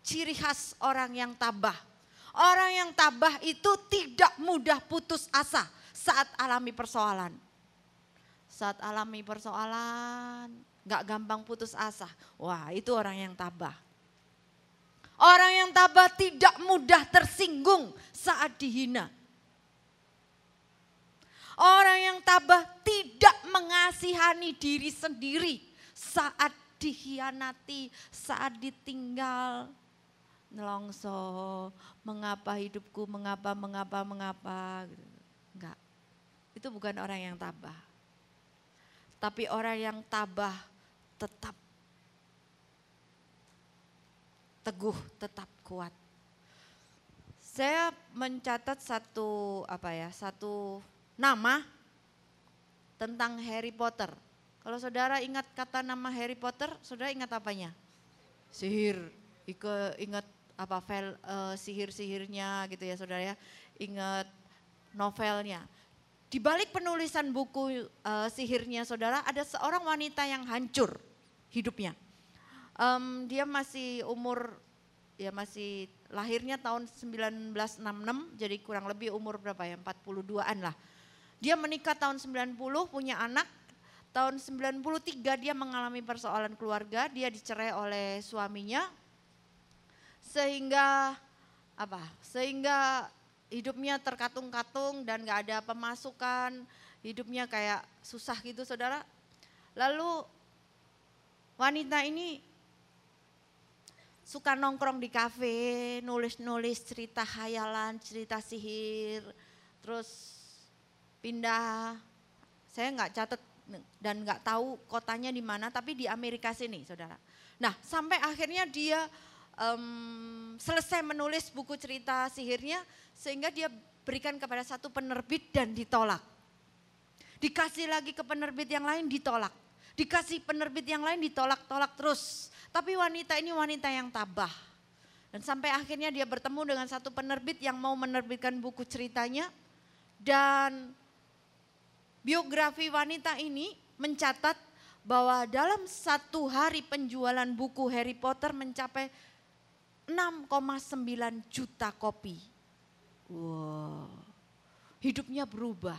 ciri khas orang yang tabah. Orang yang tabah itu tidak mudah putus asa saat alami persoalan. Saat alami persoalan, gak gampang putus asa. Wah itu orang yang tabah. Orang yang tabah tidak mudah tersinggung saat dihina. Orang yang tabah tidak mengasihani diri sendiri saat dikhianati, saat ditinggal. Nelongso, mengapa hidupku, mengapa, mengapa, mengapa. Gitu. Enggak, itu bukan orang yang tabah. Tapi orang yang tabah tetap teguh, tetap kuat. Saya mencatat satu apa ya, satu nama tentang Harry Potter. Kalau saudara ingat kata nama Harry Potter, saudara ingat apanya? Sihir, Ike ingat apa file uh, sihir-sihirnya gitu ya saudara ya. Ingat novelnya. Di balik penulisan buku uh, sihirnya saudara ada seorang wanita yang hancur hidupnya. Um, dia masih umur ya masih lahirnya tahun 1966 jadi kurang lebih umur berapa ya 42-an lah. Dia menikah tahun 90, punya anak. Tahun 93 dia mengalami persoalan keluarga, dia dicerai oleh suaminya. Sehingga apa? Sehingga hidupnya terkatung-katung dan gak ada pemasukan, hidupnya kayak susah gitu saudara. Lalu wanita ini suka nongkrong di kafe, nulis-nulis cerita hayalan, cerita sihir, terus pindah saya nggak catat dan nggak tahu kotanya di mana tapi di Amerika sini saudara. Nah sampai akhirnya dia um, selesai menulis buku cerita sihirnya sehingga dia diberikan kepada satu penerbit dan ditolak. Dikasih lagi ke penerbit yang lain ditolak. Dikasih penerbit yang lain ditolak-tolak terus. Tapi wanita ini wanita yang tabah. Dan sampai akhirnya dia bertemu dengan satu penerbit yang mau menerbitkan buku ceritanya. Dan biografi wanita ini mencatat bahwa dalam satu hari penjualan buku Harry Potter mencapai 6,9 juta kopi. Wow. Hidupnya berubah,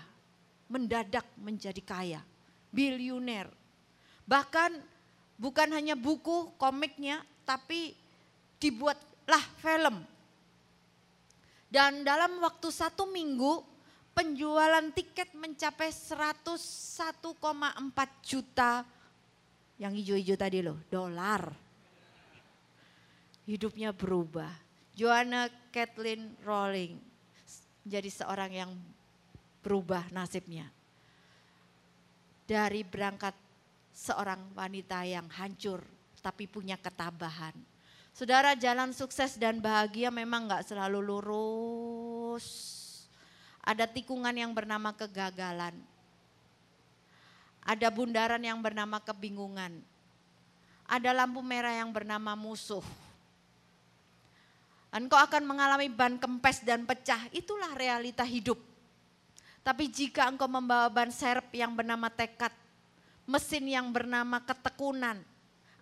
mendadak menjadi kaya, biliuner. Bahkan bukan hanya buku komiknya, tapi dibuatlah film. Dan dalam waktu satu minggu penjualan tiket mencapai 101,4 juta yang hijau-hijau tadi loh, dolar. Hidupnya berubah. Joanna Kathleen Rowling menjadi seorang yang berubah nasibnya. Dari berangkat seorang wanita yang hancur tapi punya ketabahan. Saudara jalan sukses dan bahagia memang gak selalu lurus ada tikungan yang bernama kegagalan. Ada bundaran yang bernama kebingungan. Ada lampu merah yang bernama musuh. Engkau akan mengalami ban kempes dan pecah. Itulah realita hidup. Tapi jika engkau membawa ban serep yang bernama tekad, mesin yang bernama ketekunan,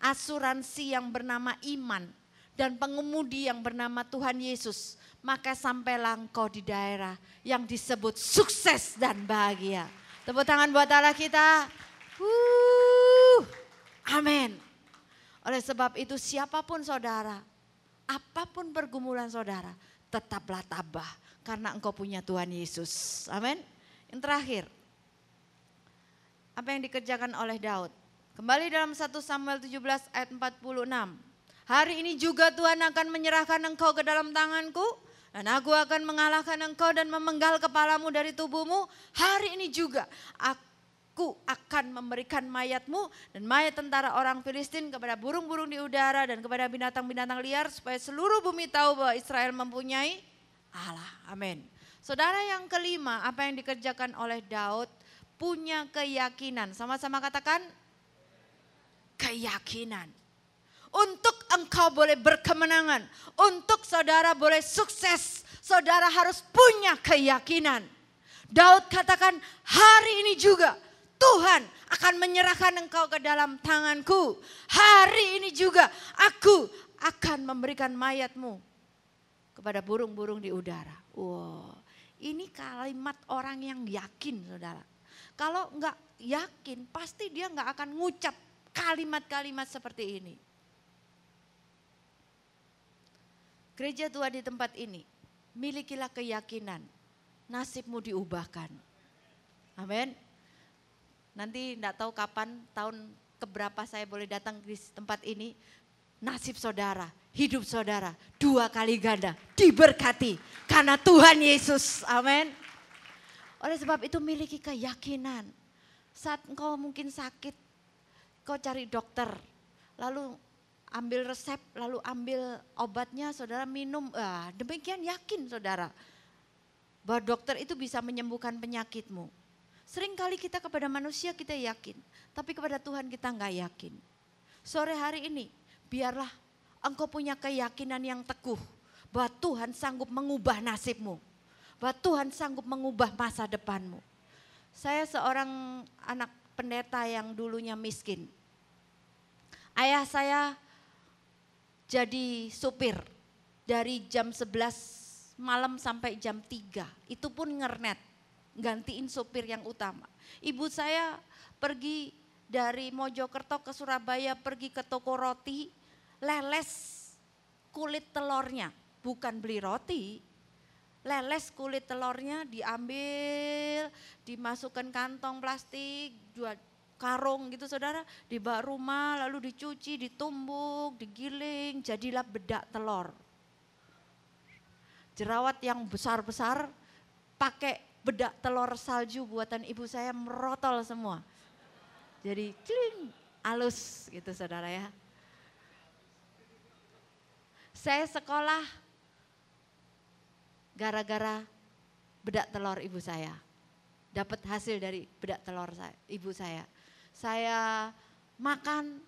asuransi yang bernama iman, dan pengemudi yang bernama Tuhan Yesus, maka sampailah engkau di daerah yang disebut sukses dan bahagia. Tepuk tangan buat Allah kita. Amin. Oleh sebab itu siapa pun saudara, apa pun pergumulan saudara, tetaplah tabah karena engkau punya Tuhan Yesus. Amin. Yang terakhir, apa yang dikerjakan oleh Daud? Kembali dalam 1 Samuel 17 ayat 46. Hari ini juga Tuhan akan menyerahkan engkau ke dalam tanganku dan aku akan mengalahkan engkau dan memenggal kepalamu dari tubuhmu. Hari ini juga aku akan memberikan mayatmu dan mayat tentara orang Filistin kepada burung-burung di udara dan kepada binatang-binatang liar supaya seluruh bumi tahu bahwa Israel mempunyai Allah. Amin. Saudara yang kelima, apa yang dikerjakan oleh Daud punya keyakinan. Sama-sama katakan keyakinan untuk engkau boleh berkemenangan, untuk saudara boleh sukses, saudara harus punya keyakinan. Daud katakan, "Hari ini juga Tuhan akan menyerahkan engkau ke dalam tanganku. Hari ini juga aku akan memberikan mayatmu kepada burung-burung di udara." Wow, ini kalimat orang yang yakin, saudara. Kalau enggak yakin, pasti dia enggak akan ngucap kalimat-kalimat seperti ini. Gereja Tuhan di tempat ini, milikilah keyakinan, nasibmu diubahkan. Amin. Nanti tidak tahu kapan, tahun keberapa saya boleh datang di tempat ini, nasib saudara, hidup saudara, dua kali ganda, diberkati. Karena Tuhan Yesus, amin. Oleh sebab itu miliki keyakinan. Saat engkau mungkin sakit, kau cari dokter, lalu ambil resep lalu ambil obatnya saudara minum. Ah, demikian yakin saudara bahwa dokter itu bisa menyembuhkan penyakitmu. Seringkali kita kepada manusia kita yakin, tapi kepada Tuhan kita nggak yakin. Sore hari ini biarlah engkau punya keyakinan yang teguh bahwa Tuhan sanggup mengubah nasibmu. Bahwa Tuhan sanggup mengubah masa depanmu. Saya seorang anak pendeta yang dulunya miskin. Ayah saya jadi supir dari jam 11 malam sampai jam 3. Itu pun ngernet, gantiin supir yang utama. Ibu saya pergi dari Mojokerto ke Surabaya pergi ke toko roti, leles kulit telurnya, bukan beli roti. Leles kulit telurnya diambil, dimasukkan kantong plastik, karung gitu saudara, dibawa rumah lalu dicuci, ditumbuk, digiling, jadilah bedak telur. Jerawat yang besar-besar pakai bedak telur salju buatan ibu saya merotol semua. Jadi kling, halus gitu saudara ya. Saya sekolah gara-gara bedak telur ibu saya. Dapat hasil dari bedak telur saya, ibu saya. Saya makan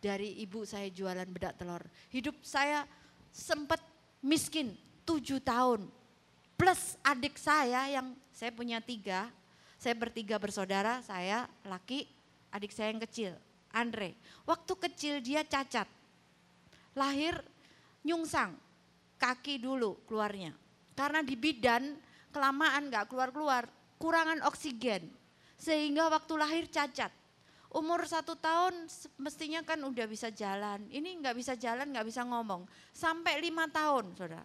dari ibu saya jualan bedak telur. Hidup saya sempat miskin tujuh tahun. Plus adik saya yang saya punya tiga, saya bertiga bersaudara, saya laki, adik saya yang kecil, Andre. Waktu kecil dia cacat, lahir nyungsang, kaki dulu keluarnya. Karena di bidan kelamaan gak keluar-keluar, kurangan oksigen. Sehingga waktu lahir cacat. Umur satu tahun mestinya kan udah bisa jalan. Ini nggak bisa jalan, nggak bisa ngomong. Sampai lima tahun, saudara.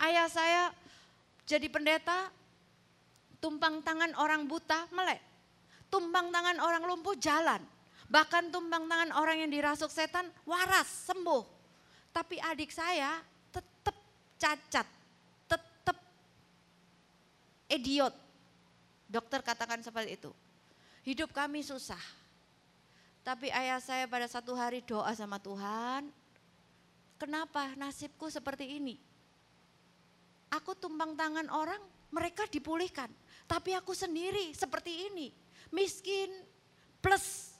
Ayah saya jadi pendeta, tumpang tangan orang buta melek. Tumpang tangan orang lumpuh jalan. Bahkan tumpang tangan orang yang dirasuk setan waras, sembuh. Tapi adik saya tetap cacat, tetap idiot. Dokter katakan seperti itu. Hidup kami susah. Tapi ayah saya pada satu hari doa sama Tuhan, kenapa nasibku seperti ini? Aku tumpang tangan orang, mereka dipulihkan. Tapi aku sendiri seperti ini, miskin plus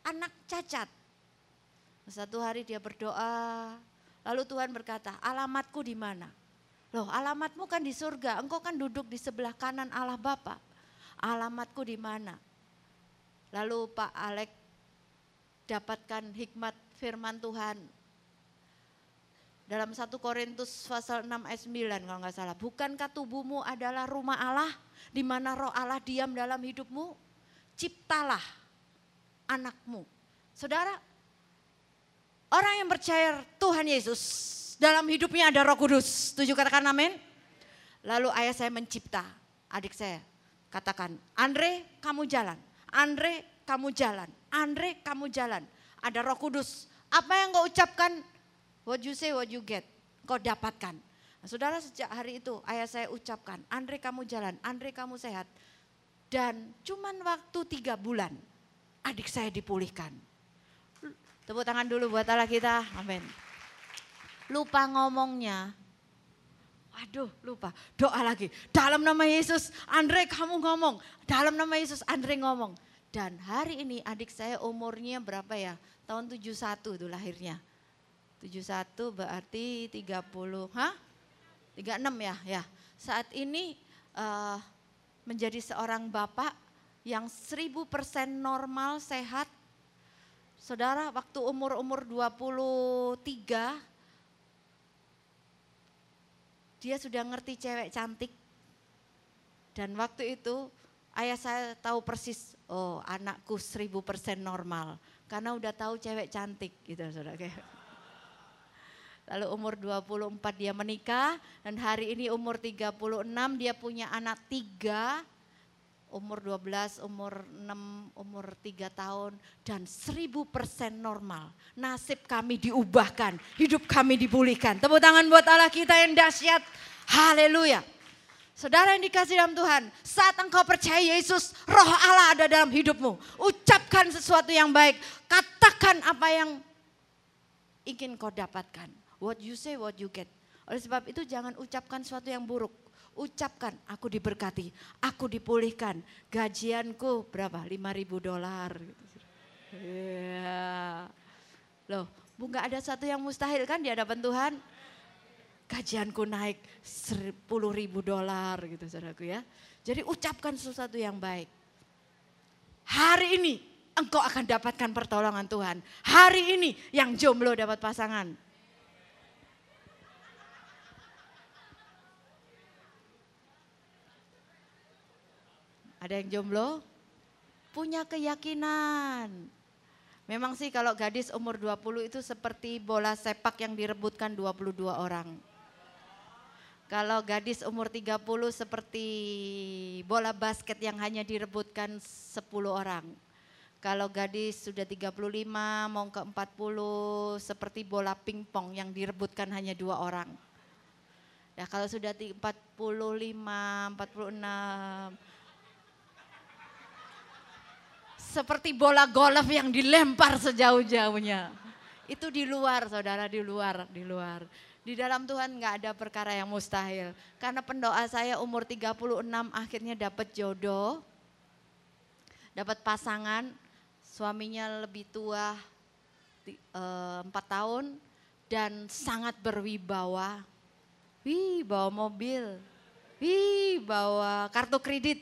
anak cacat. Satu hari dia berdoa, lalu Tuhan berkata, alamatku di mana? Loh alamatmu kan di surga, engkau kan duduk di sebelah kanan Allah Bapa. Alamatku di mana? Lalu Pak Alek dapatkan hikmat firman Tuhan. Dalam 1 Korintus pasal 6 ayat 9 kalau nggak salah. Bukankah tubuhmu adalah rumah Allah di mana roh Allah diam dalam hidupmu? Ciptalah anakmu. Saudara, orang yang percaya Tuhan Yesus dalam hidupnya ada roh kudus. Setuju katakan amin? Lalu ayah saya mencipta adik saya. Katakan, Andre kamu jalan. Andre kamu jalan. Andre kamu jalan. Ada roh kudus. Apa yang kau ucapkan? What you say, what you get. Kau dapatkan. Nah, saudara sejak hari itu ayah saya ucapkan, Andre kamu jalan, Andre kamu sehat. Dan cuman waktu tiga bulan adik saya dipulihkan. Tepuk tangan dulu buat Allah kita, amin. Lupa ngomongnya, Aduh lupa, doa lagi. Dalam nama Yesus, Andre kamu ngomong. Dalam nama Yesus, Andre ngomong. Dan hari ini adik saya umurnya berapa ya? Tahun 71 tuh lahirnya. 71 berarti 30, hah? 36 ya, ya. Saat ini uh, menjadi seorang bapak yang 1000% normal, sehat. Saudara, waktu umur-umur 23, dia sudah ngerti cewek cantik. Dan waktu itu ayah saya tahu persis, oh anakku seribu persen normal. Karena udah tahu cewek cantik gitu saudara. Lalu umur 24 dia menikah dan hari ini umur 36 dia punya anak tiga umur 12, umur 6, umur 3 tahun dan 1000 persen normal. Nasib kami diubahkan, hidup kami dipulihkan. Tepuk tangan buat Allah kita yang dahsyat. Haleluya. Saudara yang dikasih dalam Tuhan, saat engkau percaya Yesus, roh Allah ada dalam hidupmu. Ucapkan sesuatu yang baik, katakan apa yang ingin kau dapatkan. What you say, what you get. Oleh sebab itu jangan ucapkan sesuatu yang buruk ucapkan aku diberkati, aku dipulihkan. Gajianku berapa? 5000 dolar. Ya. Loh, bu nggak ada satu yang mustahil kan di hadapan Tuhan? Gajianku naik 10 ribu dolar gitu saudaraku ya. Jadi ucapkan sesuatu yang baik. Hari ini engkau akan dapatkan pertolongan Tuhan. Hari ini yang jomblo dapat pasangan. Ada yang jomblo? Punya keyakinan. Memang sih kalau gadis umur 20 itu seperti bola sepak yang direbutkan 22 orang. Kalau gadis umur 30 seperti bola basket yang hanya direbutkan 10 orang. Kalau gadis sudah 35 mau ke 40 seperti bola pingpong yang direbutkan hanya dua orang. Ya kalau sudah 45, 46, seperti bola golf yang dilempar sejauh-jauhnya. Itu di luar saudara, di luar, di luar. Di dalam Tuhan nggak ada perkara yang mustahil. Karena pendoa saya umur 36 akhirnya dapat jodoh, dapat pasangan, suaminya lebih tua eh, empat tahun dan sangat berwibawa. Wih, bawa mobil. Wih, bawa kartu kredit.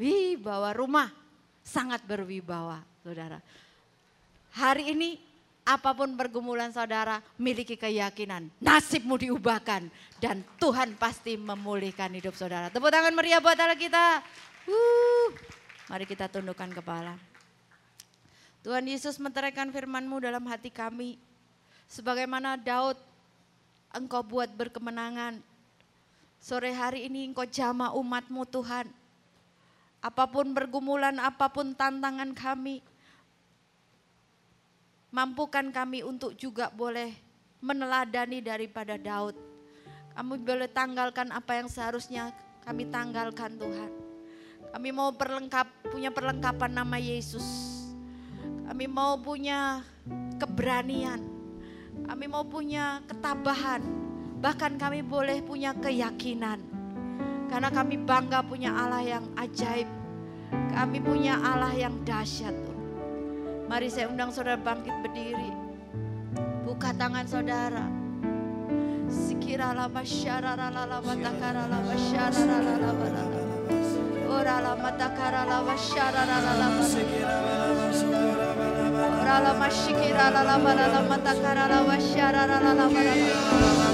Wih, bawa rumah. Sangat berwibawa, saudara. Hari ini apa pun pergumulan saudara, miliki keyakinan. Nasibmu diubahkan dan Tuhan pasti memulihkan hidup saudara. Tepuk tangan meriah buat Allah kita. Uh, mari kita tundukkan kepala. Tuhan Yesus menteraikan firman-Mu dalam hati kami. Sebagaimana Daud engkau buat berkemenangan. Sore hari ini engkau jama umatmu Tuhan. Apa pun pergumulan, apa pun tantangan kami, Mampukan kami untuk juga boleh meneladani daripada Daud. Kami boleh tanggalkan apa yang seharusnya kami tanggalkan Tuhan. Kami mau perlengkap, punya perlengkapan nama Yesus. Kami mau punya keberanian. Kami mau punya ketabahan. Bahkan kami boleh punya keyakinan. Karena kami bangga punya Allah yang ajaib. Kami punya Allah yang dahsyat. Mari saya undang saudara bangkit berdiri. Buka tangan saudara. Sikira la masyara la la matakara la masyara la la la la la. Ora la matakara la masyara la la la la. Ora la masyikira la la la la matakara la masyara la la la la.